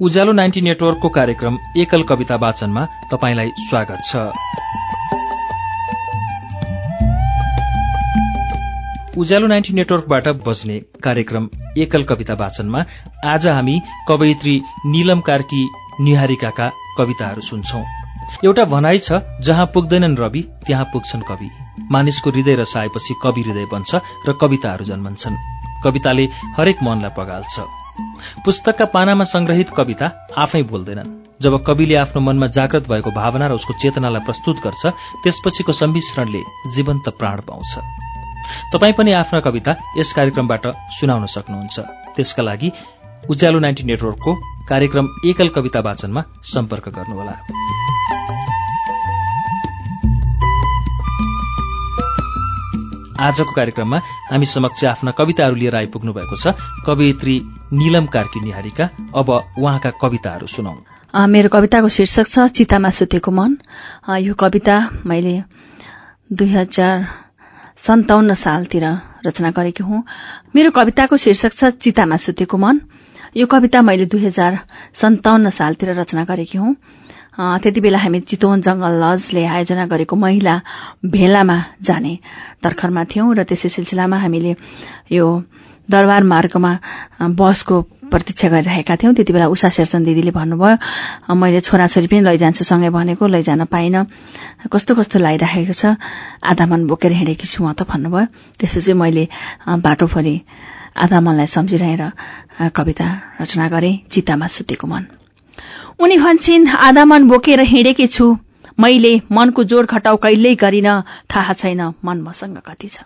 उज्यालो ninety नेटवर्कको कार्यक्रम एकल कविता वाचनमा तपाईँलाई स्वागत छ। उज्यालो नाइन्टी नेटवर्कबाट बज्ने कार्यक्रम एकल कविता वाचनमा आज हामी कवयित्री नीलम कार्की निहारिकाका कविताहरू सुन्छौं। एउटा भनाइ छ जहाँ पुग्दैनन् रवि त्यहाँ पुग्छन् कवि। मानिसको हृदय रसाएपछि कवि हृदय बन्छ र कविताहरू जन्मन्छन्। कविताले हरेक मनलाई पगाल्छ। पुस्तकका पानामा संग्रहित कविता आफै बोल्दैनन्। जब कविले आफ्नो मनमा जागृत भएको भावना र उसको चेतनालाई प्रस्तुत गर्छ त्यसपछिको सम्मिश्रणले जीवन्त प्राण पाउँछ। तपाईँ पनि आफ्ना कविता यस कार्यक्रमबाट सुनाउन सक्नुहुन्छ। त्यसका लागि उज्यालो नाइन्टी नेटवर्कको कार्यक्रम एकल कविता वाचनमा सम्पर्क गर्नुहोला। आजको कार्यक्रममा हामी समक्ष आफ्ना कविताहरू लिएर आइपुग्नु भएको छ। कवयित्री नीलम कार्की निहारीका। अब उहाँका कविताहरू सुनौ। मेरो कविताको शीर्षक छ चितामा सुतेको मन। यो कविता मैले दुई हजार सन्ताउन्न सालतिर रचना गरेकी हुँ। मेरो कविताको शीर्षक छ चितामा सुतेको मन। यो कविता मैले दुई हजार सन्ताउन्न सालतिर रचना गरेकी हुँ। त्यति बेला हामी चितवन जंगल लजले आयोजना गरेको महिला भेलामा जाने तर्खरमा थियौं र त्यसै सिलसिलामा हामीले यो दरबार मार्गमा बसको प्रतीक्षा गरिरहेका थियौं। त्यति बेला उषा शेरचन दिदीले भन्नुभयो मैले छोराछोरी पनि लैजान्छु सँगै भनेको लैजान पाइन। कस्तो कस्तो लागिरहेको छ? आधा मन बोकेर हिँडेकी छु म त भन्नुभयो। त्यसपछि मैले बाटोभरि आधा मनलाई सम्झिरहेर कविता रचना गरे चितामा सुतेको मन। उनी भन्छन् आधा मन बोकेर हिँडेकी छु। मैले मनको जोड घटाउ कहिल्यै गरिन। थाहा छैन मन मसँग कति छ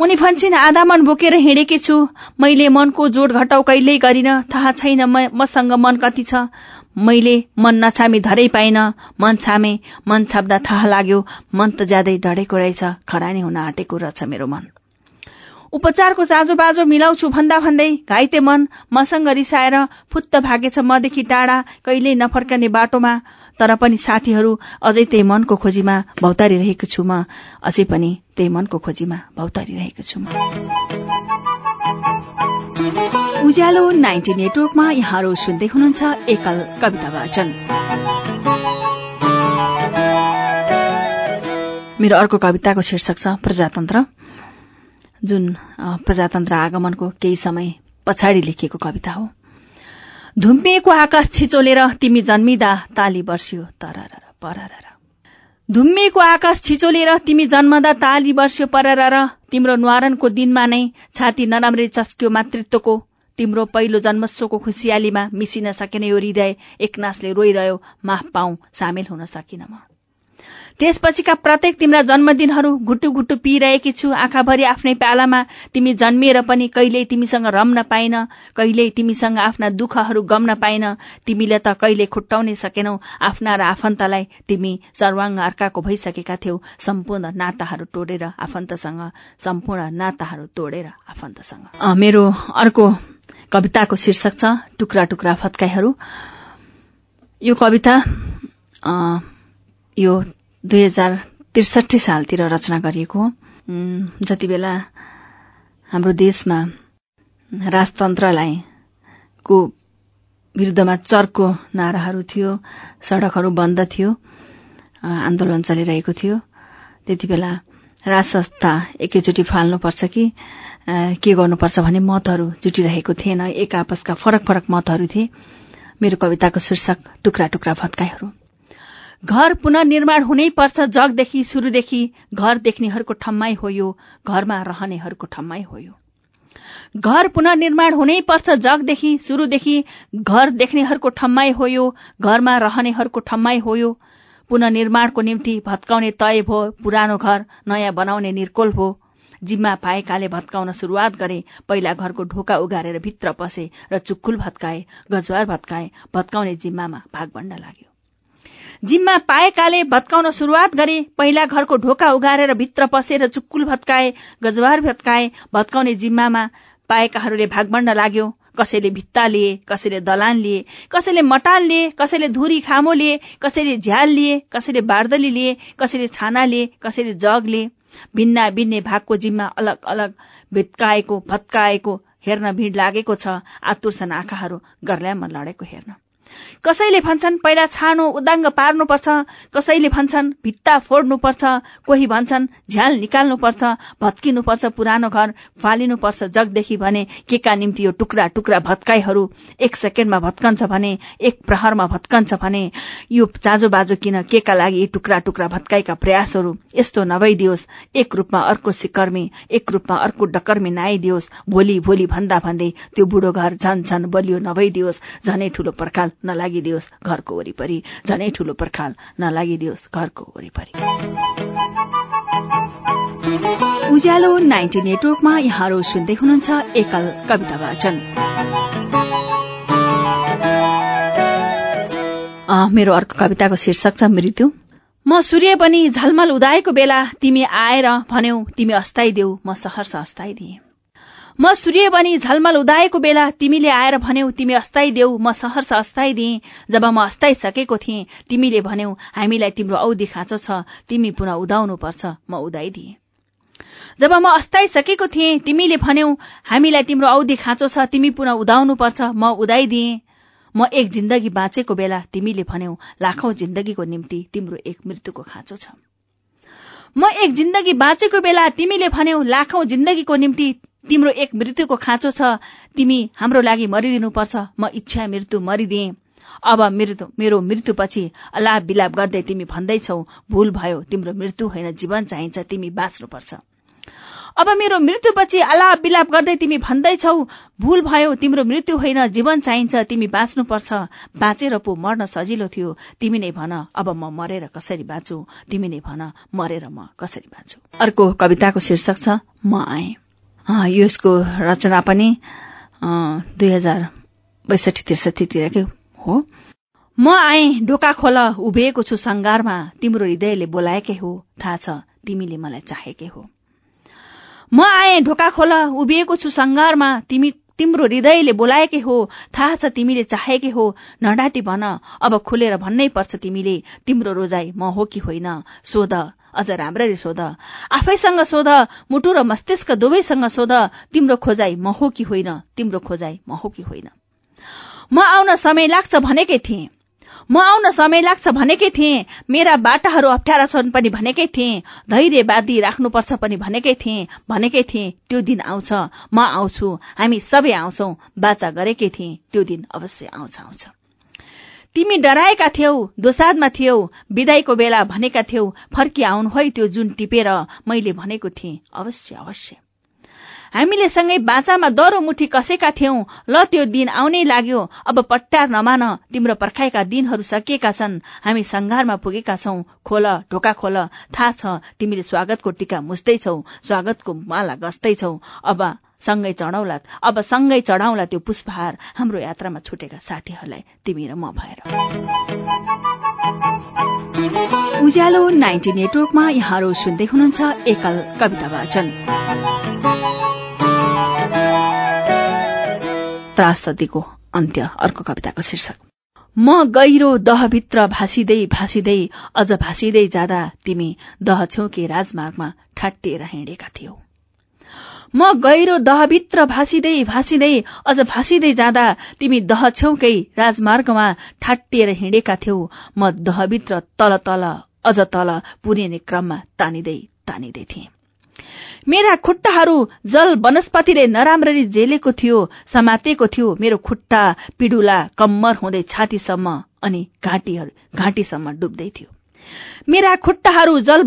उनी भन्छन् आधा मन बोकेर हिँडेकी छु। मैले मनको जोड घटाउ कहिल्यै गरिन। थाहा छैन मसँग मन कति छ। मैले मन नछामी धरै पाइन। मन छामे मन छाप्दा थाहा लाग्यो। मन त ज्यादै डढेको रहेछ। खरानी हुन आँटेको रहेछ मेरो मन। उपचारको चाँजो बाजो मिलाउँछु भन्दा भन्दै घाइते मन मसँग रिसाएर फुत्त भागेछ मदेखि टाढा कहिल्यै नफर्कने बाटोमा तर पनि साथीहरू अझै त्यही मनको खोजीमा भौतारिरहेको छु म। अझै पनि त्यही मनको खोजीमा भौतारिरहेको छु म। उज्यालो नाइन्टी नेटवर्कमा यहाँहरू सुन्दै हुनुहुन्छ एकल कविता वाचन। मेरो अर्को कविताको शीर्षक छ प्रजातन्त्र। जुन प्रजातन्त्र आगमनको केही समय पछाडि लेखिएको कविता हो। धुम्मिएको आकाश छिचोलेर तिमी जन्मिँदा ताली बर्सियो तरर परर धुम्मिएको आकाश छिचोलेर तिमी जन्मदा ताली बर्स्यो परर तिम्रो न्वारनको दिनमा नै छाती नराम्रै चस्क्यो मातृत्वको तिम्रो पहिलो जन्मोत्सवको खुसियालीमा मिसिन सकेन यो हृदय एकनासले रोइरह्यो माफ पाऊ सामेल हुन सकिन म। त्यसपछिका प्रत्येक तिम्रा जन्मदिनहरू घुटु घुटु पिइरहेकी छु। आँखाभरि आफ्नै प्यालामा तिमी जन्मिएर पनि कहिल्यै तिमीसँग रम्न पाइन कहिल्यै तिमीसँग आफ्ना दुःखहरू गम्न पाइन। तिमीले त कहिले खुट्टाउनै सकेनौ। आफ्ना र आफन्तलाई तिमी सर्वाङ्ग अर्काको भइसकेका थियौ। सम्पूर्ण नाताहरू तोडेर आफन्तसँग सम्पूर्ण नाताहरू तोडेर आफन्तसँग। मेरो अर्को कविताको शीर्षक छ टुक्रा टुक्रा फत्काईहरू यो कविता यो दुई हजार त्रिसठी सालतिर रचना गरिएको जति बेला हाम्रो देशमा राजतन्त्रलाई को विरुद्धमा चर्को नाराहरू थियो सड़कहरू बन्द थियो आन्दोलन चलिरहेको थियो त्यति बेला राज संस्था एकैचोटि फाल्नुपर्छ कि के गर्नुपर्छ भन्ने मतहरू जुटिरहेको थिएन। एक आपसका फरक फरक मतहरू थिए। मेरो कविताको शीर्षक टुक्रा टुक्रा भत्काईहरू घर पुनर्निर्माण हुनै पर्छ जगदेखि सुरुदेखि घर देख्नेहरूको ठम्माई हो यो घरमा रहनेहरूको ठम्माई हो यो। घर पुनर्निर्माण हुनै पर्छ जगदेखि सुरुदेखि घर देख्नेहरूको ठम्माई हो यो घरमा रहनेहरूको ठम्माई हो यो। पुनर्निर्माणको निम्ति भत्काउने तय भो पुरानो घर नयाँ बनाउने निर्कोल भो। जिम्मा पाएकाले भत्काउन शुरूआत गरे पहिला घरको ढोका उगारेर भित्र पसे र चुक्कुल भत्काए गजवार भत्काए भत्काउने जिम्मामा भागभण्ड लाग्यो। जिम्मा पाएकाले भत्काउन शुरूआत गरे पहिला घरको ढोका उगारेर भित्र पसेर चुक्कुल भत्काए गजवार भत्काए भत्काउने जिम्मामा पाएकाहरूले भागबण्ड लाग्यो। कसैले भित्ता लिए कसैले दलान लिए कसैले मटाल लिए कसैले धुरी खामो लिए कसैले झ्याल लिए कसैले बार्दली लिए कसैले छाना लिए कसैले जग लिए। भिन्ना भिन्ने भागको जिम्मा अलग अलग भित्काएको भत्काएको हेर्न भिड लागेको छ। आतुर्छन् आँखाहरू गर्ल्यामा लडेको हेर्न। कसैले भन्छन् पहिला छानो उदाङ्ग पार्नुपर्छ कसैले भन्छन् भित्ता फोड्नुपर्छ कोही भन्छन् झ्याल निकाल्नुपर्छ भत्किनुपर्छ पुरानो घर फालिनुपर्छ जगदेखि भने केका निम्ति यो टुक्रा टुक्रा भत्काईहरू एक सेकेण्डमा भत्कन्छ भने एक प्रहरमा भत्कन्छ भने यो चाँजो बाजो किन केका लागि यी टुक्रा टुक्रा भत्काईका प्रयासहरू? यस्तो नभइदियोस्। एक रूपमा अर्को सिकर्मी एक रूपमा अर्को डकर्मी नआइदियोस् भोलि भोलि भन्दा भन्दै त्यो बुढो घर झन झन बलियो नभइदियोस्। झनै ठूलो पर्खाल नलागिदियोस् घरको वरिपरि। झनै ठूलो पर्खाल नलागिदियोस् घरको वरिपरि। उज्यालो नाइन्टी नेटवर्कमा यहाँहरू सुन्दै हुनुहुन्छ एकल कविता वाचन। मेरो अर्को कविताको शीर्षक छ मृत्यु। म सूर्य पनि झलमल उदाएको बेला तिमी आएर भन्यौ तिमी अस्ताइदेऊ म सहर्ष अस्ताइदिए म सूर्य बनी झलमल उदाएको बेला तिमीले आएर भन्यौ तिमी अस्ताइदेऊ म सहर्ष अस्ताइदिए जब म अस्ताइसकेको थिएँ तिमीले भन्यौ हामीलाई तिम्रो औधी खाँचो छ तिमी पुनः उदाउनु पर्छ म उदाइदिए जब म अस्ताइसकेको थिएँ तिमीले भन्यौ हामीलाई तिम्रो औधी खाँचो छ तिमी पुनः उदाउनु पर्छ म उदाइदिए म एक जिन्दगी बाँचेको बेला तिमीले भन्यौ लाखौं जिन्दगीको निम्ति तिम्रो एक मृत्युको खाँचो छ। म एक जिन्दगी बाँचेको बेला तिमीले भन्यौ लाखौं जिन्दगीको निम्ति तिम्रो एक मृत्युको खाँचो छ तिमी हाम्रो लागि मरिदिनुपर्छ म इच्छा मृत्यु मरिदिए। अब मृत्यु मेरो मृत्युपछि अलाप बिलाप गर्दै तिमी भन्दैछौ भूल भयो तिम्रो मृत्यु होइन जीवन चाहिन्छ तिमी बाँच्नुपर्छ। अब मेरो मृत्युपछि अलाप बिलाप गर्दै तिमी भन्दैछौ भूल भयो तिम्रो मृत्यु होइन जीवन चाहिन्छ तिमी बाँच्नुपर्छ। बाँचेर पो मर्न सजिलो थियो। तिमी नै भन अब म मरेर कसरी बाँचु? तिमी नै भन मरेर म कसरी बाँचु? अर्को कविताको शीर्षक छ म आएँ। यसको रचना पनि दुई हजार बैसठी त्रिसठीतिरकै हो। म आए ढोका खोल उभिएको छु संगारमा तिम्रो हृदयले बोलाएकै हो। थाहा छ तिमीले मलाई चाहेकै हो। म आए ढोका खोल उभिएको छु संगारमा तिमी तिम्रो हृदयले बोलाएकै हो थाहा छ तिमीले चाहेकै हो। नडाटी भन अब खुलेर भन्नै पर्छ तिमीले तिम्रो रोजाई म हो कि होइन? सोध अझ राम्ररी सोध। आफैसँग सोध मुटु र मस्तिष्क दुवैसँग सोध तिम्रो खोजाई म हो कि होइन? तिम्रो खोजाई म हो कि होइन? म आउन समय लाग्छ भनेकै थिएँ। म आउन समय लाग्छ भनेकै थिएँ। मेरा बाटाहरू अप्ठ्यारा छन् पनि भनेकै थिएँ। धैर्य बाँधी राख्नुपर्छ पनि भनेकै थिएँ। भनेकै थिएँ त्यो दिन आउँछ म आउँछु। हामी सबै आउँछौ। बाचा गरेकै थिएँ। त्यो दिन अवश्य आउँछ आउँछ। तिमी डराएका थियौ दोसादमा थियौ विदाईको बेला भनेका थियौ फर्की आउनु है त्यो जुन टिपेर मैले भनेको थिएँ। अवश्य अवश्य। हामीले सँगै बाँचामा दरो मुठी कसेका थियौं। ल त्यो दिन आउनै लाग्यो। अब पट्टार नमान। तिम्रो पर्खाएका दिनहरू सकिएका छन्। हामी संघारमा पुगेका छौं। खोल ढोका खोल। थाहा छ तिमीले स्वागतको टीका मुस्दैछौ स्वागतको माला गस्दैछौ अब सँगै चढाउला। अब सँगै चढाउला त्यो पुष्पहार। हाम्रो यात्रामा छुटेका साथीहरूलाई तिमी र म भएर। उज्यालो नाइन्टी नेटवर्कमा यहाँहरू सुन्दै हुनुहुन्छ एकल कविता वाचन। त्रासदीको अन्त्य अर्को कविताको शीर्षक। म गहिरो दहभित्र भाँसिँदै भाँसिँदै अझ भाँसिँदै जाँदा तिमी दह छेउके राजमार्गमा ठाटिएर हिँडेका थियौ। म गहिरो दहभित्र भाँसिँदै भाँसिँदै अझ भाँसिँदै जाँदा तिमी दह छेउकै राजमार्गमा ठाटिएर हिँडेका थियौ। म दहभित्र तल तल अझ तल पुरिने क्रममा तानिँदै तानिँदै थिए। मेरा खुट्टाहरू जल वनस्पतिले नराम्ररी जेलेको थियो समातेको थियो। मेरो खुट्टा पिडुला कम्मर हुँदै छातीसम्म अनि घाँटीहरू घाँटीसम्म डुब्दै थियो। मेरा खुट्टाहरू जल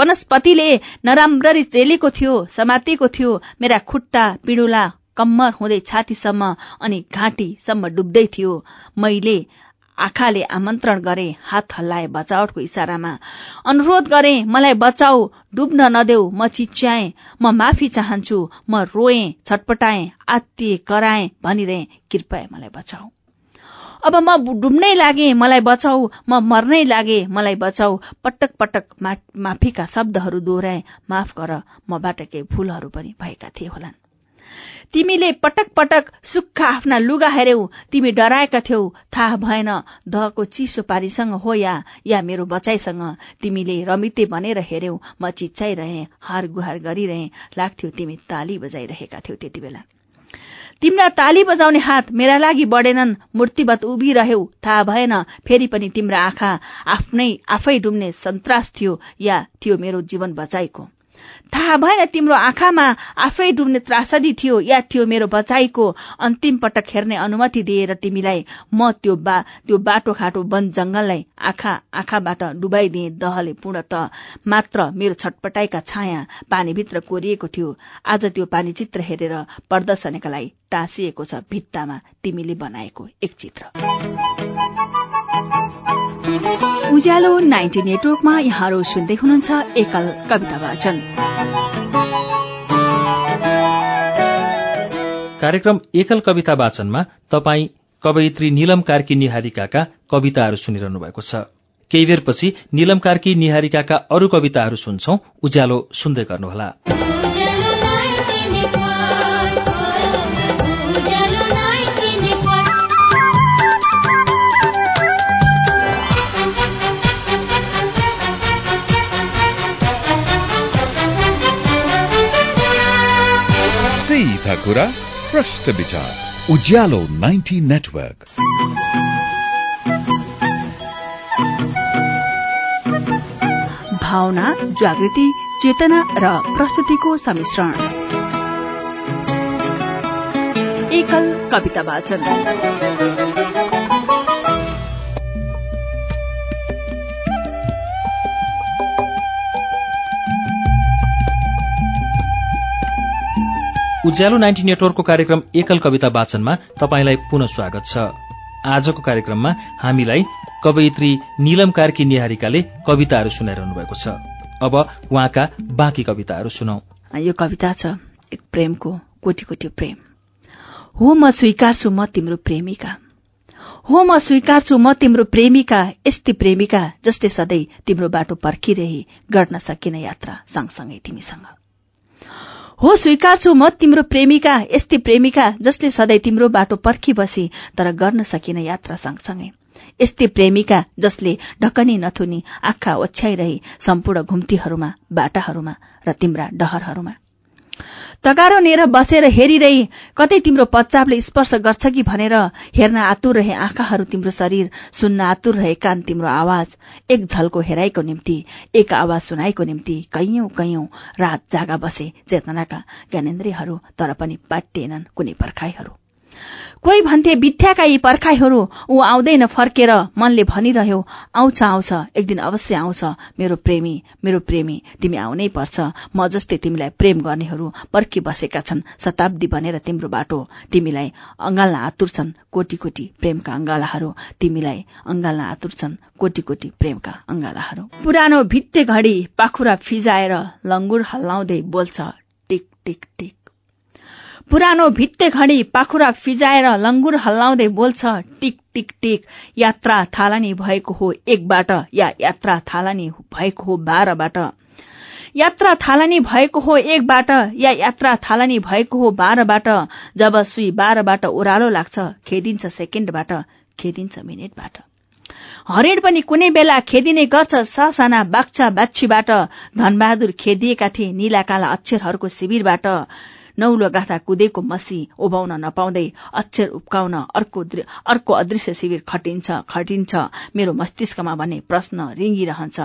वनस्पतिले नराम्ररी चेलेको थियो समातेको थियो। मेरा खुट्टा पिडुला कम्मर हुँदै छातीसम्म अनि घाँटीसम्म डुब्दै थियो। मैले आँखाले आमन्त्रण गरे हात हल्लाए बचावटको इसारामा अनुरोध गरे मलाई बचाऊ डुब्न नदेऊ म चिच्याए म माफी चाहन्छु म रोए छटपटाए आत्तिए कराए भनिरहे कृपया मलाई बचाऊ। अब म डुब्नै लागे मलाई बचाऊ म मर्नै लागे मलाई बचाऊ। पटक पटक माफीका शब्दहरू दोहोऱ्याए माफ गर मबाट केही भूलहरू पनि भएका थिए होलान्। तिमीले पटक पटक सुक्खा आफ्ना लुगा हेर्यौ तिमी डराएका थियौ। थाहा भएन। दहको चिसो पारीसँग हो या या मेरो बचाइसँग तिमीले रमिते भनेर हेर्यौ म चिच्चाइरहे हार गुहार गरिरहे। लाग्थ्यो तिमी ताली बजाइरहेका थियौ त्यति बेला। तिम्रा ताली बजाउने हात मेरा लागि बढेनन्। मूर्तिवत उभिरह्यौ। थाहा भएन। फेरि पनि तिम्रा आँखा आफ्नै आफै डुब्ने सन्तास थियो या थियो मेरो जीवन बचाइको थाहा भएन तिम्रो आँखामा आफै डुब्ने त्रासदी थियो या थियो मेरो बचाईको अन्तिम पटक हेर्ने अनुमति दिएर तिमीलाई म त्यो बा त्यो बाटो खाटो वन जंगललाई आँखा आँखाबाट डुबाइदिए दहले पूर्णत मात्र मेरो छटपटाइका छाया पानीभित्र कोरिएको थियो। आज त्यो पानी चित्र हेरेर प्रदर्शनका लागि टाँसिएको छ भित्तामा तिमीले बनाएको एक चित्र। उज्यालो नाइन्टी नेटवर्कमा यहाँहरू सुन्दै हुनुहुन्छ एकल कविता वाचन। कार्यक्रम एकल कविता वाचनमा तपाई कवयित्री निलम कार्की निहारिकाका कविताहरू सुनिरहनु भएको छ। केही बेरपछि निलम कार्की निहारिकाका अरू कविताहरू सुन्छौ। उज्यालो सुन्दै गर्नुहोला। सीधा कुरा प्रश्न विचार उज्यालो 90 नेटवर्क भावना जागृति चेतना र प्रस्तुतिको सम्मिश्रण एकल कविता वाचन उज्यालो नाइन्टी नेटवर्कको कार्यक्रम एकल कविता वाचनमा तपाईँलाई पुनः स्वागत छ। आजको कार्यक्रममा हामीलाई कवयित्री निलम कार्की निहारिकाले कविताहरू सुनाइरहनु भएको छ। अब उहाँका बाँकी कविताहरू सुनौ। यो कविता छ एक प्रेमको कोटी कोटी प्रेम। हो म स्वीकार्छु म तिम्रो प्रेमिका। हो म स्वीकार्छु म तिम्रो प्रेमिका यस्ती प्रेमिका जसले सधैँ तिम्रो बाटो पर्खिरहे गर्न सकिन यात्रा सँगसँगै तिमीसँग। हो स्वीकार्छु म तिम्रो प्रेमिका यस्तै प्रेमिका जसले सधैँ तिम्रो बाटो पर्खी बसी तर गर्न सकिन यात्रा सँगसँगै। यस्तै प्रेमिका जसले ढकनी नथुनी आँखा ओछ्याइरहे सम्पूर्ण घुम्तीहरूमा बाटाहरूमा र तिम्रा डहरहरूमा। तगारो नेर बसेर हेरिरहे कतै तिम्रो पच्चापले स्पर्श गर्छ कि भनेर हेर्न आतुर रहे आँखाहरू तिम्रो शरीर सुन्न आतुर रहे कान तिम्रो आवाज एक झल्को हेराइको निम्ति एक आवाज सुनाइको निम्ति कैयौं कैयौं रात जागा बसे चेतनाका ज्ञानेन्द्रियहरू तर पनि पाटिएनन् कुनै पर्खाइहरू कोही भन्थे बिथ्याका यी पर्खाइहरू? ऊ आउँदैन फर्केर। मनले भनिरह्यो आउँछ आउँछ एक दिन अवश्य आउँछ मेरो प्रेमी मेरो प्रेमी तिमी आउनै पर्छ। म जस्तै तिमीलाई प्रेम गर्नेहरू पर्खी बसेका छन् शताब्दी बनेर तिम्रो बाटो। तिमीलाई अंगाल्न आतुर छन् कोटी कोटी प्रेमका अंगालाहरू। तिमीलाई अंगाल्न आतुर छन् कोटी कोटी प्रेमका अंगालाहरू। पुरानो भित्ते घडी पाखुरा फिजाएर लङ्गुर हल्लाउँदै बोल्छ टिक टिक टिक। पुरानो भित्ते घडी पाखुरा फिजाएर लङ्गुर हल्लाउँदै बोल्छ टिक टिक टिक यात्रा थालनी भएको हो एकबाट या यात्रा थालनी भएको हो बाह्रबाट। यात्रा थालनी भएको हो एकबाट या यात्रा थालनी भएको हो बाह्रबाट। जब सुई बाह्रबाट ओह्रालो लाग्छ खेदिन्छ सेकेन्डबाट खेदिन्छ मिनटबाट। हरिण पनि कुनै बेला खेदिने गर्छ ससाना बाक्छा बाछीबाट धनबहादुर खेदिएका थिए नीला काला अक्षरहरूको शिविरबाट। नौलो गाथा कुदेको मसी उभाउन नपाउँदै अक्षर उप्काउन अर्को अर्को अदृश्य शिविर खटिन्छ खटिन्छ। मेरो मस्तिष्कमा भने प्रश्न रिङ्गिरहन्छ।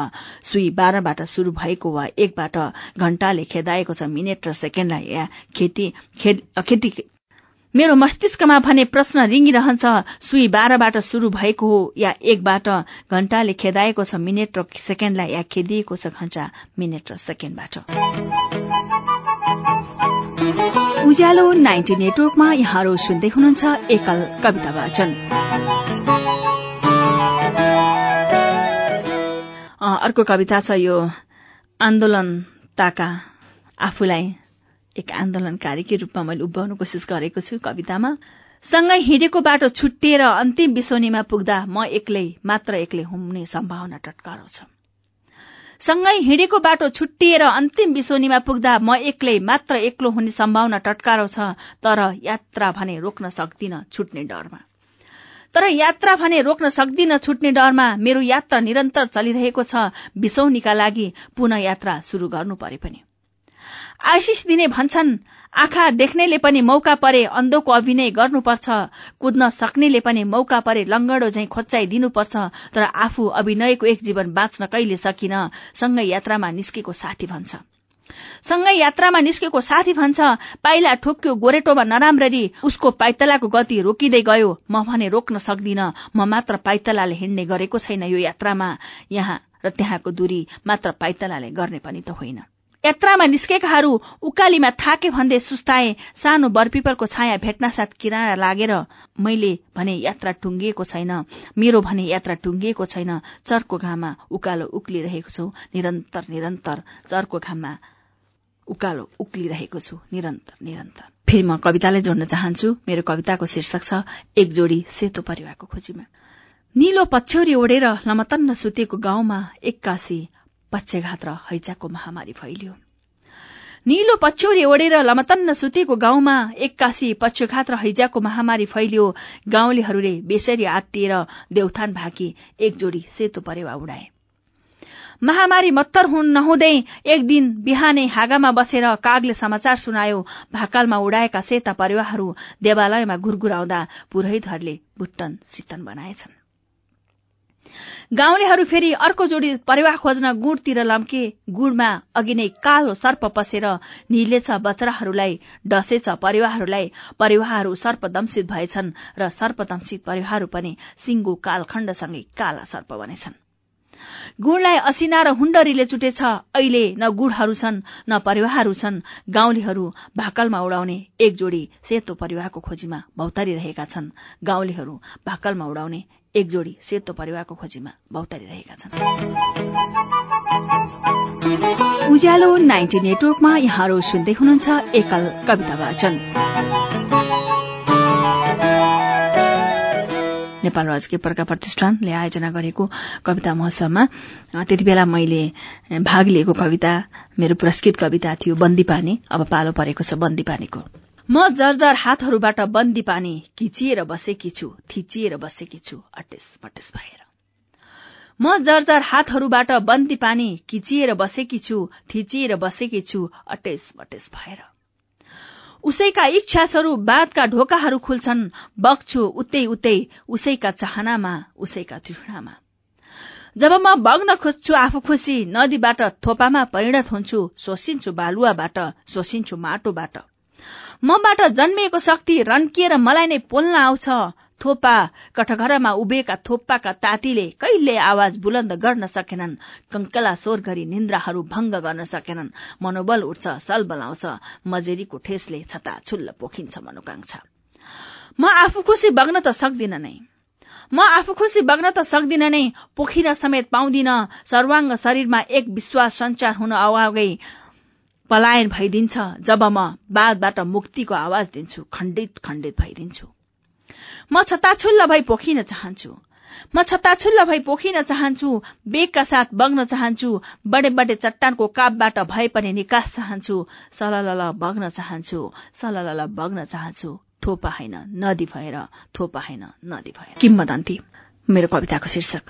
सुई बाह्रबाट शुरू भएको वा एकबाट घण्टाले खेदाएको छ मिनट र सेकेन्डलाई। या खेती खेती मेरो मस्तिष्कमा भने प्रश्न रिङ्गिरहन्छ सुई बाह्रबाट शुरू भएको हो या एकबाट? घण्टाले खेदाएको छ मिनट र सेकेन्डलाई या खेदिएको छ घण्टा मिनट र सेकेन्डबाट? उज्यालो नाइन्टी नेटवर्कमा यहाँहरू सुन्दै हुनुहुन्छ एकल कविता वाचन। अर्को कविता छ यो आन्दोलनताका आफूलाई एक आन्दोलनकारीकै रूपमा मैले उभ्याउन कोसिस गरेको छु कवितामा। सँगै हिँडेको बाटो छुट्टिएर अन्तिम बिसोनीमा पुग्दा म एक्लै मात्र एक्लै हुने सम्भावना टटकारो छ। सँगै हिँडेको बाटो छुट्टिएर अन्तिम बिसोनीमा पुग्दा म एक्लै मात्र एक्लो हुने सम्भावना टटकारो छ तर यात्रा भने रोक्न सक्दिन छुट्ने डरमा। तर यात्रा भने रोक्न सक्दिन छुट्ने डरमा मेरो यात्रा निरन्तर चलिरहेको छ बिसौनीका लागि पुनः यात्रा शुरू गर्नु परे पनि। आशिष दिने भन्छन् आँखा देख्नेले पनि मौका परे अन्धोको अभिनय गर्नुपर्छ कुद्न सक्नेले पनि मौका परे लङ्गडो झैं खोच्चाइदिनुपर्छ तर आफू अभिनयको एक जीवन बाँच्न कहिले सकिन सँगै यात्रामा निस्केको साथी भन्छ। सँगै यात्रामा निस्केको साथी भन्छ पाइला ठोक्यो गोरेटोमा नराम्ररी उसको पाइतलाको गति रोकिँदै गयो म भने रोक्न सक्दिन म मात्र पाइतलाले हिँड्ने गरेको छैन यो यात्रामा यहाँ र त्यहाँको दूरी मात्र पाइतलाले गर्ने पनि त होइन। यात्रामा निस्केकाहरू उकालीमा थाके भन्दै सुस्ताए सानो बरपिपलको छाया भेट्नासाथ किराना लागेर मैले भने यात्रा टुङ्गिएको छैन। मेरो भने यात्रा टुङ्गिएको छैन। चर्को घाममा उकालो उक्लिरहेको छु। निरन्तर निरन्तर चर्को घाममा उकालो उक्लिरहेको छु। निरन्तर निरन्तर। फेरि म कवितालाई जोड्न चाहन्छु। मेरो कविताको शीर्षक छ एक जोडी सेतो परिवारको खोजीमा। निलो पछ्यौरी ओढेर लमतन्न सुतेको गाउँमा एक्कासी पक्षघात र हैजाको महामारी फैलियो। निलो पछ्यौरी ओढेर लमतन्न सुतेको गाउँमा एक्कासी पक्षघात र हैजाको महामारी फैलियो। गाउँलेहरूले बेसरी आत्तिएर देउथान भाकी एक जोडी सेतो परेवा उडाए। महामारी मत्तर हुन नहुँदै एक दिन बिहानै हागामा बसेर कागले समाचार सुनायो। भाकालमा उडाएका सेता परेवाहरू देवालयमा घुरघुराउँदा पुरोहितहरूले बुट्टन सितन बनाएछन्। गाउँलेहरू फेरि अर्को जोडी परेवा खोज्न गुडतिर लम्के। गुडमा अघि नै कालो सर्प पसेर निलेछ बचराहरूलाई डसेछ परिवारहरूलाई। परिवारहरू सर्पदंशित भएछन् र सर्पदंशित परिवारहरू पनि सिंगो कालखण्डसँगै काला सर्प बनेछन्। गुणलाई असिना र हुण्डरीले चुटेछ। अहिले न गुणहरू छन् न परिवारहरू छन्। गाउँलेहरू भाकलमा उडाउने एक जोडी सेतो परिवारको खोजीमा भौतारिरहेका छन्। गाउँलेहरू भाकलमा उडाउने एक जोडी सेतो परिवारको खोजीमा भौतारिरहेका छन्। उज्यालो नाइन्टी नेटवर्कमा यहाँहरू सुन्दै हुनुहुन्छ एकल कविता वाचन। नेपाल राजकीय प्रका प्रतिष्ठानले आयोजना गरेको कविता महोत्सवमा त्यति बेला मैले भाग लिएको कविता मेरो पुरस्कृत कविता थियो बन्दी अब पालो परेको छ बन्दी म जर्जर हातहरूबाट बन्दी पानी किचिएर बसेकी छु थिचिएर बसेकी छु अटेस पटेस भएर। म जर्जर हातहरूबाट बन्दी पानी किचिएर बसेकी छु थिचिएर बसेकी छु अटेस भएर। उसैका इच्छास्वरूप बाँधका ढोकाहरू खुल्छन्। बग्छु उतै उतै उसैका चाहनामा उसैका तृष्णामा। जब म बग्न खोज्छु आफू खुसी नदीबाट थोपामा परिणत हुन्छु शोषिन्छु बालुवाबाट शोषिन्छु माटोबाट। मबाट जन्मिएको शक्ति रन्किएर मलाई नै पोल्न आउँछ। थोपा कठघरमा उभिएका थोप्पाका तातीले कहिले आवाज बुलन्द गर्न सकेनन्? कंकला स्वर गरी निन्द्राहरू भंग गर्न सकेनन्। मनोबल उठ्छ सल बलाउँछ। मजेरीको ठेसले छता छुल्ल पोखिन्छ मनोकांक्षा म आफू खुसी बग्न त सक्दिन नै। म आफू खुसी बग्न त सक्दिन नै। पोखिन समेत पाउँदिन। सर्वाङ्ग शरीरमा एक विश्वास संचार हुन अवागै पलायन भइदिन्छ। जब म बादबाट मुक्तिको आवाज दिन्छु खण्डित खण्डित भइदिन्छु। म छताछुल्ल भई पोखिन चाहन्छु। म छताछुल्ल भई पोखिन चाहन्छु बेगका साथ बग्न चाहन्छु बडे बडे चट्टानको कापबाट भए पनि निकास चाहन्छु सलल बग्न चाहन्छु सलल बग्न चाहन्छु थोपा होइन नदी भएर थोपा होइन नदी भएर। किम्बदन्ती मेरो कविताको शीर्षक।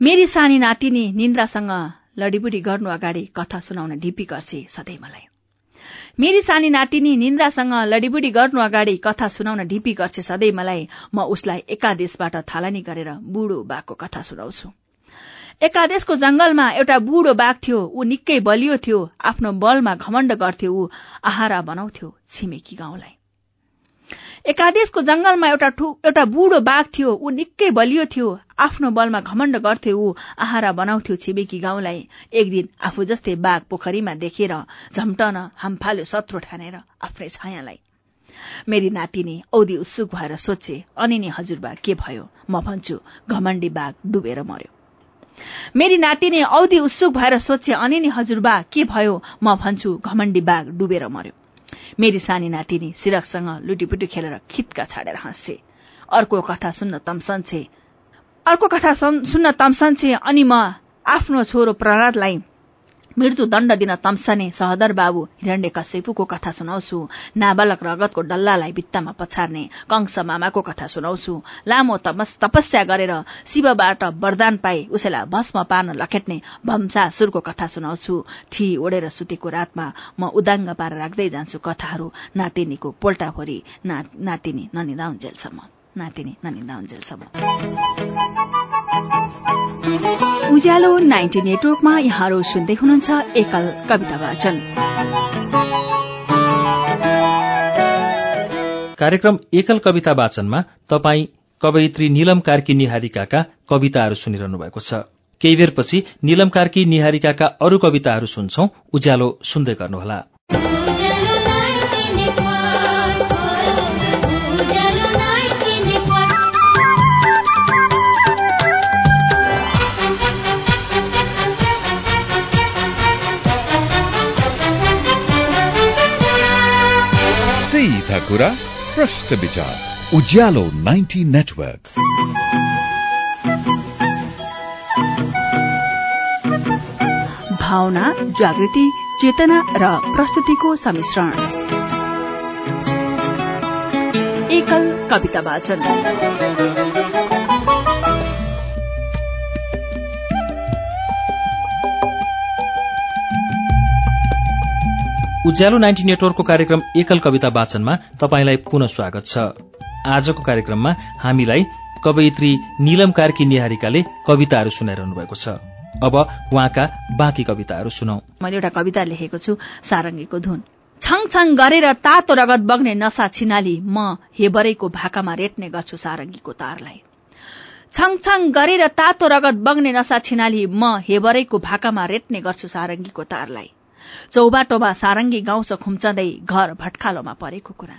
मेरी सानी नातिनी निन्द्रासँग लडीबुडी गर्नु अगाडि कथा सुनाउन ढिपी गर्छे सधैँ मलाई। मेरी सानी नातिनी निन्द्रासँग लडीबुडी गर्नु अगाडि कथा सुनाउन ढिपी गर्छे सधैँ मलाई। म उसलाई एकादेशबाट थालनी गरेर बुढो बाघको कथा सुनाउँछु। एकादेशको जंगलमा एउटा बुढो बाघ थियो। ऊ निकै बलियो थियो। आफ्नो बलमा घमण्ड गर्थ्यो। ऊ आहारा बनाउँथ्यो छिमेकी गाउँलाई। एकादेशको जंगलमा एउटा एउटा बुढो बाघ थियो। ऊ निकै बलियो थियो। आफ्नो बलमा घमण्ड गर्थ्यो ऊ आहारा बनाउँथ्यो छिमेकी गाउँलाई। एक दिन आफू जस्तै बाघ पोखरीमा देखेर झम्टन हामफाल्यो शत्रु ठानेर आफ्नै छायालाई। मेरी नातिनी औधी उत्सुक भएर सोचे अनि नि हजुरबा के भयो? म भन्छु घमण्डी बाघ डुबेर मर्यो मेरी नातिनी औधी उत्सुक भएर सोचे अनि नि हजुरबा के भयो? म भन्छु घमण्डी बाघ डुबेर मर्यो मेरी सानी नातिनी सिरकसँग लुटीपुटी खेलेर खित्का छाडेर हाँस्छे अर्को कथा सुन्न तम्सन्छे अर्को कथा सुन्न तम्सन्छे अनि म आफ्नो छोरो प्रहलादलाई मृत्युदण्ड दिन तम्सने सहदर बाबु हिरण्य कश्यपुको कथा सुनाउँछु। नाबालक रगतको डल्लालाई भित्तामा पछार्ने कंश मामाको कथा सुनाउँछु। लामो तपस्या गरेर शिवबाट वरदान पाए उसैलाई भस्म पार्न लखेट्ने भम्सासुरको कथा सुनाउँछु। ठी ओढेर सुतेको रातमा म उदाङ्ग पारेर राख्दै जान्छु कथाहरू नातिनीको पोल्टाभरि नातिनी ननिदाउन्जेलसम्म। नातिनी ननिदाउन्जेलसम्म उज्यालो नाइन्टी नेटवर्कमा यहाँहरू सुन्दै हुनुहुन्छ एकल कविता वाचन। कार्यक्रम एकल कविता वाचनमा तपाईँ कवयित्री निलम कार्की निहारिकाका कविताहरू सुनिरहनु भएको छ। केही बेरपछि निलम कार्की निहारिकाका अरू कविताहरू सुन्छौ। उज्यालो सुन्दै गर्नुहोला। सीधा कुरा प्रश्न विचार। उज्यालो 90 नेटवर्क। भावना जागृति चेतना र प्रस्तुतिको सम्मिश्रण एकल कविता वाचन। उज्यालो नाइन्टी नेटवर्कको कार्यक्रम एकल कविता वाचनमा तपाईँलाई पुनः स्वागत छ। आजको कार्यक्रममा हामीलाई कवयित्री निलम कार्की निहारिकाले कविताहरू सुनाइरहनु भएको छ। अब उहाँका बाँकी कविताहरू सुनौ। मैले एउटा कविता लेखेको छु सारङ्गीको धुन। छङछङ गरेर तातो रगत बग्ने नसा छिनाली म हेबरैको भाकामा रेट्ने गर्छु सारङ्गीको तारलाई। छङछङ गरेर तातो रगत बग्ने नसा छिनाली म हेबरैको भाकामा रेट्ने गर्छु सारङ्गीको तारलाई। चौबाटोमा सारङ्गी गाउँछ खुम्चँदै घर भट्खालोमा परेको कुरा।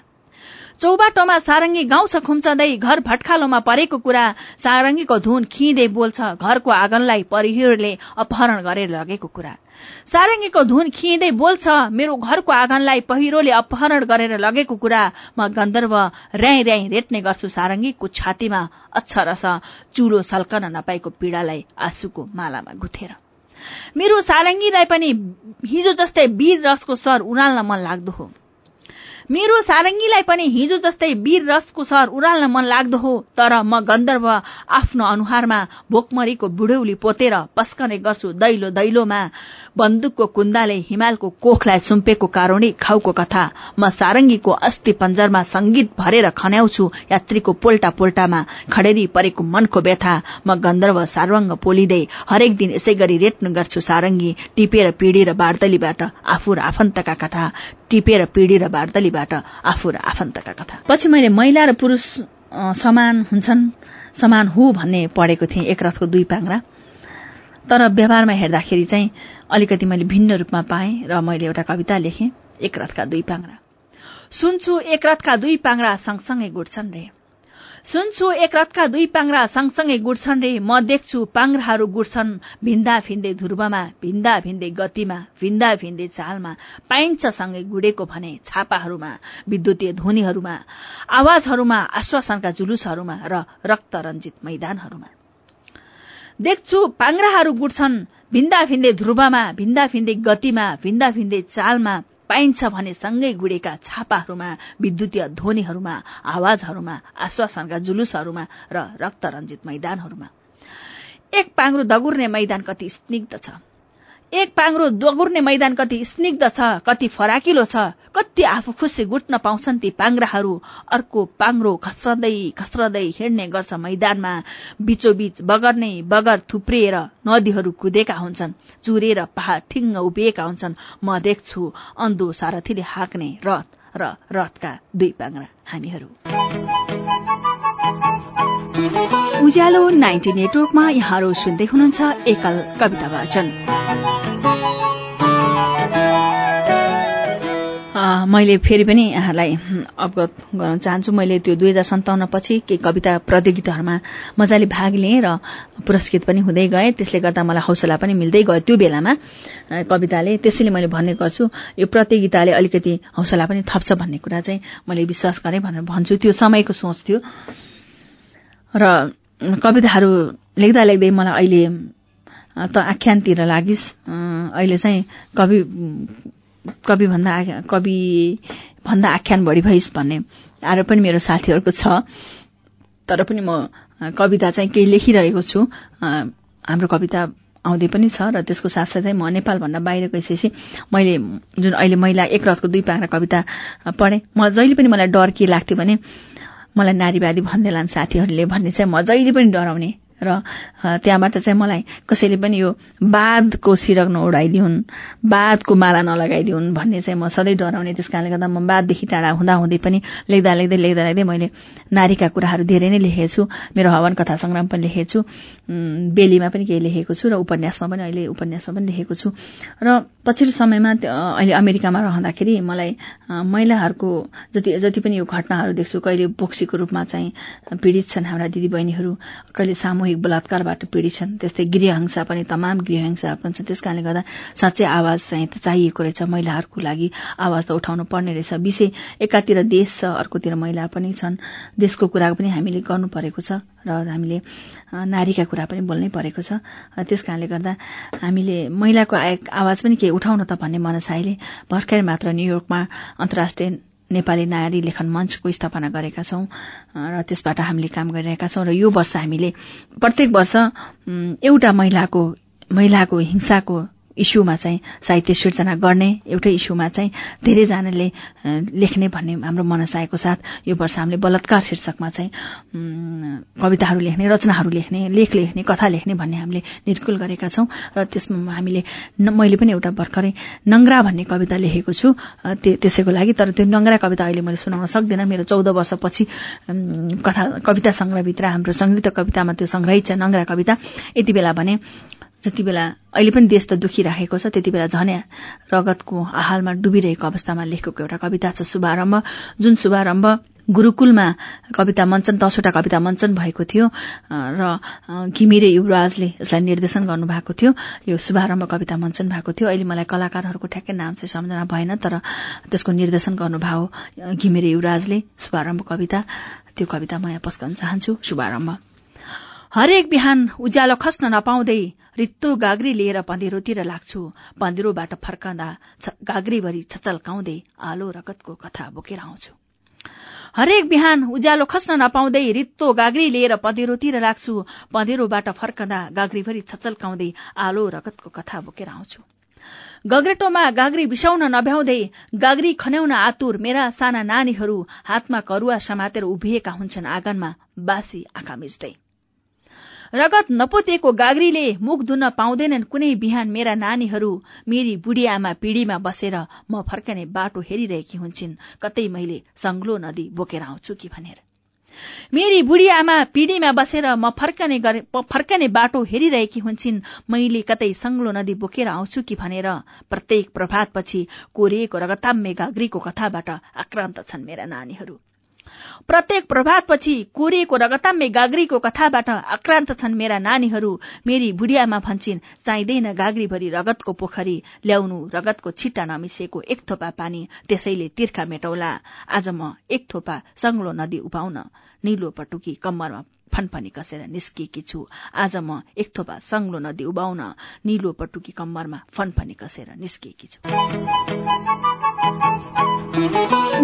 चौबाटोमा सारङ्गी गाउँछ खुम्चँदै घर भट्खालोमा परेको कुरा सारङ्गीको धुन खिँदै बोल्छ घरको आँगनलाई परिहिरोले अपहरण गरेर लगेको कुरा। सारङ्गीको धुन खिँदै बोल्छ मेरो घरको आँगनलाई पहिरोले अपहरण गरेर लगेको कुरा। म गन्धर्व र्याई र्याई रेट्ने गर्छु सारङ्गीको छातीमा अक्षरस चुलो सल्कन नपाएको पीड़ालाई आँसुको मालामा गुथेर। मेरो सारङ्गीलाई पनि हिजो जस्तै वीर रसको सर उराल्न मन लाग्दो हो। मेरो सारङ्गीलाई पनि हिजो जस्तै वीर रसको सर उराल्न मन लाग्दो हो तर म गन्धर्व आफ्नो अनुहारमा भोकमरीको बुढौली पोतेर पस्कने गर्छु दैलो दैलोमा। बन्दुकको कुन्दाले हिमालको कोखलाई सुम्पेको कारुणिक खाउको कथा। म सारङ्गीको अस्थि पञ्जरमा संगीत भरेर खन्याउँछु यात्रीको पोल्टा पोल्टामा खडेरी परेको मनको व्यथा। म गन्धर्व सार्वङ्ग पोलिँदै हरेक दिन यसै गरी रेट्नु गर्छु सारङ्गी। टिपेर पिडी र बार्दलीबाट आफू र आफन्तका कथा। टिपेर पिडी र बार्दलीबाट आफू र आफन्तका कथा। पछि मैले महिला र पुरूष समान हुन्छन् समान हो भन्ने पढेको थिएँ एक रथको दुई पाङ्रा। तर व्यवहारमा हेर्दाखेरि चाहिँ अलिकति मैले भिन्न रूपमा पाएँ र मैले एउटा कविता लेखेँ एक रथका दुई पाङ्रा। सुन्छु एक रथका दुई पाङ्रा सँगसँगै गुड्छन् रे। सुन्छु एक रथका दुई पाङ्रा सँगसँगै गुड्छन् रे। म देख्छु पाङ्राहरू गुड्छन् भिन्दा भिन्दै ध्रुवमा भिन्दा भिन्दै गतिमा भिन्दा भिन्दै चालमा। पाइन्छ सँगै गुडेको भने छापाहरूमा विद्युतीय ध्वनिहरूमा आवाजहरूमा आश्वासनका जुलुसहरूमा र रक्त रञ्जित मैदानहरूमा। देख्छु पाङ्राहरू गुड्छन् भिन्दा भिन्दै ध्रुवमा भिन्दा भिन्दै गतिमा भिन्दा भिन्दै चालमा। पाइन्छ भने सँगै गुडेका छापाहरूमा विद्युतीय ध्वनिहरूमा आवाजहरूमा आश्वासनका जुलुसहरूमा र रक्तरञ्जित मैदानहरूमा। एक पाङ्रो दगुर्ने मैदान कति स्निग्ध छ। एक पाङ्रो दगुर्ने मैदान कति स्निग्ध छ कति फराकिलो छ कति आफू खुसी गुट्न पाउँछन् ती पाङ्राहरू। अर्को पाङ्रो खस्रदै खस्रदै हिँड्ने गर्छ मैदानमा। बीचोबीच बगर नै बगर थुप्रिएर नदीहरू कुदेका हुन्छन्। चुरेर पहाड ठिङ्ग उभिएका हुन्छन्। म देख्छु अन्धो सारथीले हाक्ने रथ। र रथका दुई पाङ्रा हामीहरू। उज्यालो नाइन्टी नेटवर्कमा यहाँहरू सुन्दै हुनुहुन्छ एकल कविता वाचन। मैले फेरि पनि यहाँलाई अवगत गराउन चाहन्छु। मैले त्यो दुई हजार सन्ताउन्न पछि केही कविता प्रतियोगिताहरूमा मजाले भाग लिएँ र पुरस्कृत पनि हुँदै गएँ। त्यसले गर्दा मलाई हौसला पनि मिल्दै गयो त्यो बेलामा। कविताले त्यसैले मैले भन्ने गर्छु यो प्रतियोगिताले अलिकति हौसला पनि थप्छ भन्ने कुरा चाहिँ मैले विश्वास गरेँ भनेर भन्छु। त्यो समयको सोच थियो। र कविताहरू लेख्दा लेख्दै मलाई अहिले त आख्यानतिर लागिस्। अहिले चाहिँ कवि कवि भन्दा कवि भन्दा आख्यान बढी भइस् भन्ने आरोप पनि मेरो साथीहरूको छ। तर पनि म कविता चाहिँ केही लेखिरहेको छु। हाम्रो कविता आउँदै पनि छ र त्यसको साथसाथै म नेपालभन्दा बाहिर गइसकेपछि मैले जुन अहिले महिला एक रथको दुई पारा कविता पढेँ म जहिले पनि मलाई डर के लाग्थ्यो भने मलाई नारीवादी भन्दैलान् साथीहरूले भन्ने चाहिँ म जहिले पनि डराउने र त्यहाँबाट चाहिँ मलाई कसैले पनि यो बादको सिरक नउडाइदिउन् बादको माला नलगाइदिउन् भन्ने चाहिँ म सधैँ डराउने त्यस कारणले गर्दा म बाददेखि टाढा हुँदाहुँदै पनि लेख्दा लेख्दै लेख्दा लेख्दै मैले नारीका कुराहरू धेरै नै लेखेको छु मेरो हवन कथा सङ्ग्राम पनि लेखेको छु बेलीमा पनि केही लेखेको छु र उपन्यासमा पनि अहिले उपन्यासमा पनि लेखेको छु। र पछिल्लो समयमा अहिले अमेरिकामा रहँदाखेरि मलाई महिलाहरूको जति जति पनि यो घटनाहरू देख्छु कहिले बोक्सीको रूपमा चाहिँ पीड़ित छन् हाम्रा दिदीबहिनीहरू कहिले सामूहिक बलात्कारबाट पीड़ित छन् त्यस्तै गृहहिंसा पनि तमाम गृहहिंसा छन्। त्यस कारणले गर्दा साँच्चै आवाज चाहिँ चाहिएको रहेछ महिलाहरूको लागि। आवाज त उठाउनु पर्ने रहेछ। विषय एकातिर देश छ अर्कोतिर महिला पनि छन्। देशको कुरा पनि हामीले गर्नु परेको छ र हामीले नारीका कुरा पनि बोल्नै परेको छ। त्यस कारणले गर्दा हामीले महिलाको आवाज पनि के उठाउन त भन्ने मनसाईले भर्खर मात्र न्यूयोर्कमा अन्तर्राष्ट्रिय नेपाली नारी लेखन मञ्चको स्थापना गरेका छौं र त्यसबाट हामीले काम गरिरहेका छौं र यो वर्ष हामीले प्रत्येक वर्ष एउटा महिलाको महिलाको हिंसाको इस्युमा चाहिँ साहित्य सिर्जना गर्ने एउटै इस्युमा चाहिँ धेरैजनाले लेख्ने भन्ने हाम्रो मनसाएको साथ यो वर्ष हामीले बलात्कार शीर्षकमा चाहिँ कविताहरू लेख्ने रचनाहरू लेख्ने लेख लेख्ने कथा लेख्ने भन्ने हामीले निर्कुल गरेका छौं र त्यसमा हामीले मैले पनि एउटा भर्खरै नङ्ग्रा भन्ने कविता लेखेको छु त्यसैको लागि तर त्यो नङ्ग्रा कविता अहिले मैले सुनाउन सक्दिनँ। मेरो चौध वर्षपछि कथा कविता संग्रहभित्र हाम्रो संयुक्त कवितामा त्यो संग्रहित छ नङ्ग्रा कविता। यति बेला भने जति बेला अहिले पनि देश त दुखिराखेको छ त्यति बेला झन्या रगतको आहालमा डुबिरहेको अवस्थामा लेखेको एउटा कविता छ शुभारम्भ। जुन शुभारम्भ गुरूकुलमा कविता मञ्चन दसवटा कविता मञ्चन भएको थियो र घिमिरे युवराजले यसलाई निर्देशन गर्नुभएको थियो। यो शुभारम्भ कविता मञ्चन भएको थियो। अहिले मलाई कलाकारहरूको ठ्याक्कै नाम चाहिँ सम्झना भएन तर त्यसको निर्देशन गर्नुभयो घिमिरे युवराजले। शुभारम्भ कविता। त्यो कविता म यहाँ पस्कन चाहन्छु। शुभारम्भ। हरेक बिहान उज्यालो खस्न नपाउँदै रित्तो गाग्री लिएर पँधेरोतिर लाग्छु। पँधेरोबाट फर्कँदा गाग्रीभरि छचल्काउँदै आलो रगतको कथा बोकेर आउँछु। हरेक बिहान उज्यालो खस्न नपाउँदै रित्तो गाग्री लिएर पँधेरोतिर लाग्छु। पँधेरोबाट फर्कँदा गाग्रीभरि छचल्काउँदै आलो रगतको कथा बोकेर आउँछु। गग्रेटोमा गाग्री बिसाउन नभ्याउँदै गाग्री खन्याउन आतुर मेरा साना नानीहरू हातमा करुवा समातेर उभिएका हुन्छन् आँगनमा बासी आँखा मिच्दै। रगत नपोतेको गाग्रीले मुख धुन्न पाउँदैनन् कुनै बिहान मेरा नानीहरू। मेरी बुढी आमा पिँढीमा बसेर म फर्कने बाटो हेरिरहेकी हुन्छन्। कतै मैले सङ्ग्लो नदी बोकेर आउँछु कि भनेर। मेरी बुढी आमा पिँढीमा बसेर म फर्कने फर्कने बाटो हेरिरहेकी हुन्छन्। मैले कतै सङ्ग्लो नदी बोकेर आउँछु कि भनेर प्रत्येक प्रभातपछि कोरिएको रगताम्मे गाग्रीको कथाबाट आक्रान्त छन् मेरा नानीहरू। प्रत्येक प्रभातपछि कोरिएको रगताम्मे गाग्रीको कथाबाट आक्रान्त छन् मेरा नानीहरू। मेरी बुढियामा भन्छन् चाहिँदैन गाग्रीभरि रगतको पोखरी ल्याउनु रगतको छिट्टा नमिसेको एक थोपा पानी त्यसैले तिर्खा मेटौला। आज म एक थोपा सङ्लो नदी उपाउन निलो पटुकी कम्मरमा फनफनी कसेर निस्किएकी छु। आज म एक थोपा सङ्लो नदी उबाउन निलो पटुकी कम्मरमा फनफनी कसेर निस्किएकी छु।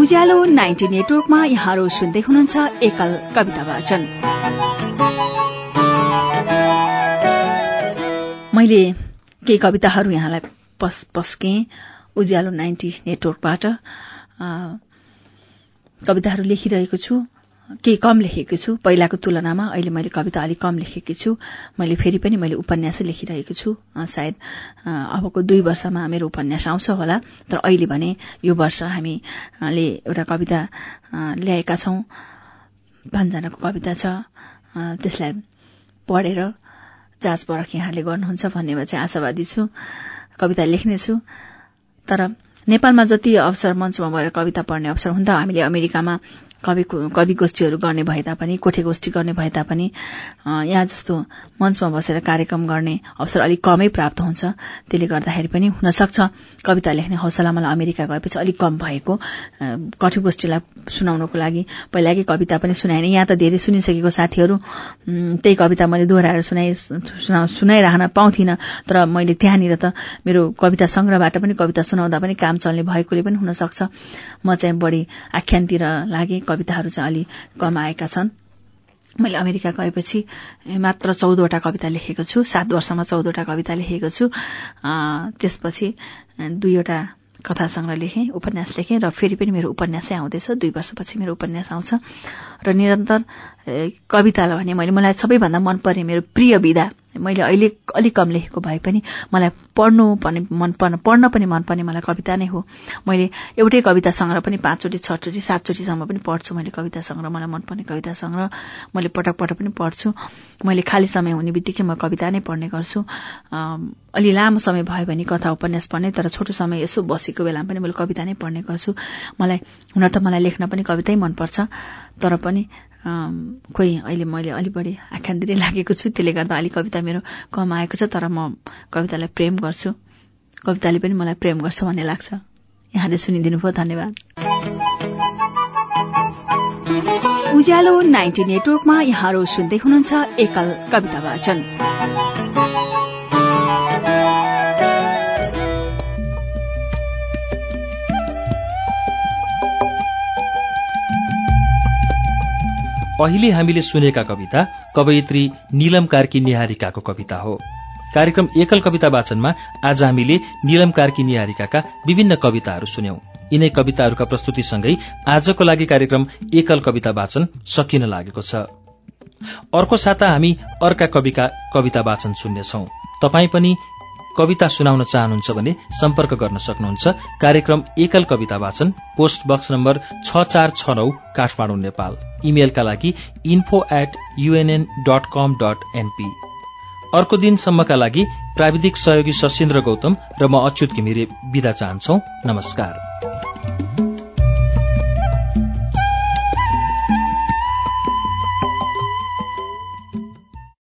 उज्यालो नाइन्टी नेटवर्कमा यहाँहरू सुन्दै हुनुहुन्छ एकल कविता वाचन। मैले केही कविताहरू यहाँलाई पस पस्के उज्यालो नाइन्टी नेटवर्कबाट। कविताहरू लेखिरहेको छु। केही कम लेखेकी छु। पहिलाको तुलनामा अहिले मैले कविता अलिक कम लेखेकी छु। मैले फेरि पनि मैले उपन्यासै लेखिरहेको छु। सायद अबको दुई वर्षमा मेरो उपन्यास आउँछ होला। तर अहिले भने यो वर्ष हामीले एउटा कविता ल्याएका छौं। पाँचजनाको कविता छ। त्यसलाई पढेर जाँच परख यहाँले गर्नुहुन्छ भन्नेमा चाहिँ आशावादी छु। कविता लेख्नेछु तर नेपालमा जति अवसर मञ्चमा भएर कविता पढ्ने अवसर हुन्थ्यो हामीले अमेरिकामा कवि कवि गोष्ठीहरू गर्ने भए तापनि कोठे गोष्ठी गर्ने भए तापनि यहाँ जस्तो मञ्चमा बसेर कार्यक्रम गर्ने अवसर अलिक कमै प्राप्त हुन्छ। त्यसले गर्दाखेरि पनि हुनसक्छ। कविता लेख्ने हौसला मलाई अमेरिका गएपछि अलिक कम भएको। कठु गोष्ठीलाई सुनाउनको लागि पहिलाकै कविता पनि सुनाएन। यहाँ त धेरै सुनिसकेको साथीहरू त्यही कविता मैले दोहोऱ्याएर सुनाइ सुनाइरहन पाउँथिनँ तर मैले त्यहाँनिर त मेरो कविता सङ्ग्रहबाट पनि कविता सुनाउँदा पनि काम चल्ने भएकोले पनि हुनसक्छ। म चाहिँ बढी आख्यानतिर लागेँ। कविताहरू चाहिँ अलि कम आएका छन्। मैले अमेरिका गएपछि मात्र चौधवटा कविता लेखेको छु सात वर्षमा चौधवटा कविता लेखेको छु। त्यसपछि दुईवटा कथा सङ्ग्रह लेखेँ उपन्यास लेखेँ र फेरि पनि मेरो उपन्यासै आउँदैछ दुई वर्षपछि मेरो उपन्यास आउँछ। र निरन्तर कवितालाई भने मैले मलाई सबैभन्दा मनपर्ने मेरो प्रिय विधा मैले अहिले अलिक कम लेखेको भए पनि मलाई पढ्नु पनि मन पर्न पढ्न पनि मनपर्ने मलाई कविता नै हो। मैले एउटै कविता सङ्ग्रह पनि पाँचचोटि छचोटि सातचोटिसम्म पनि पढ्छु। मैले कविता सङ्ग्रह मलाई मनपर्ने कविता सङ्ग्रह मैले पटक पटक पनि पढ्छु। मैले खाली समय हुने बित्तिकै म कविता नै पढ्ने गर्छु। अलि लामो समय भयो भने कथा उपन्यास पढ्ने तर छोटो समय यसो बसेको बेलामा पनि मैले कविता नै पढ्ने गर्छु। मलाई हुन त मलाई लेख्न पनि कवितै मनपर्छ तर पनि खोइ अहिले मैले अलि बढी आख्यान दिँदै लागेको छु। त्यसले गर्दा अलिक कविता मेरो कम आएको छ तर म कवितालाई प्रेम गर्छु। कविताले पनि मलाई प्रेम गर्छ भन्ने लाग्छ। यहाँले सुनिदिनु भयो धन्यवाद। उज्यालो नाइन्टी नेटवर्कमा यहाँहरू सुन्दै हुनुहुन्छ एकल कविता वाचन। अहिले हामीले सुनेका कविता कवयित्री निलम कार्की निहारिकाको कविता हो। कार्यक्रम एकल कविता वाचनमा आज हामीले निलम कार्की निहारिकाका विभिन्न कविताहरू सुन्यौं। यिनै कविताहरूका प्रस्तुतिसँगै आजको लागि कार्यक्रम एकल कविता वाचन सकिन लागेको छ। अर्को साता हामी अर्का कविका कविता वाचन सुन्नेछौ। तपाई पनि कविता सुनाउन चाहनुहुन्छ भने सम्पर्क गर्न सक्नुहुन्छ। कार्यक्रम एकल कविता वाचन पोस्ट बक्स नम्बर छ चार छ नौ काठमाडौँ नेपाल। इमेलका लागि info at UNN dot com dot NP अर्को दिनसम्मका लागि प्राविधिक सहयोगी सशिन्द्र गौतम र म अच्युत घिमिरे विदा चाहन्छौ। नमस्कार।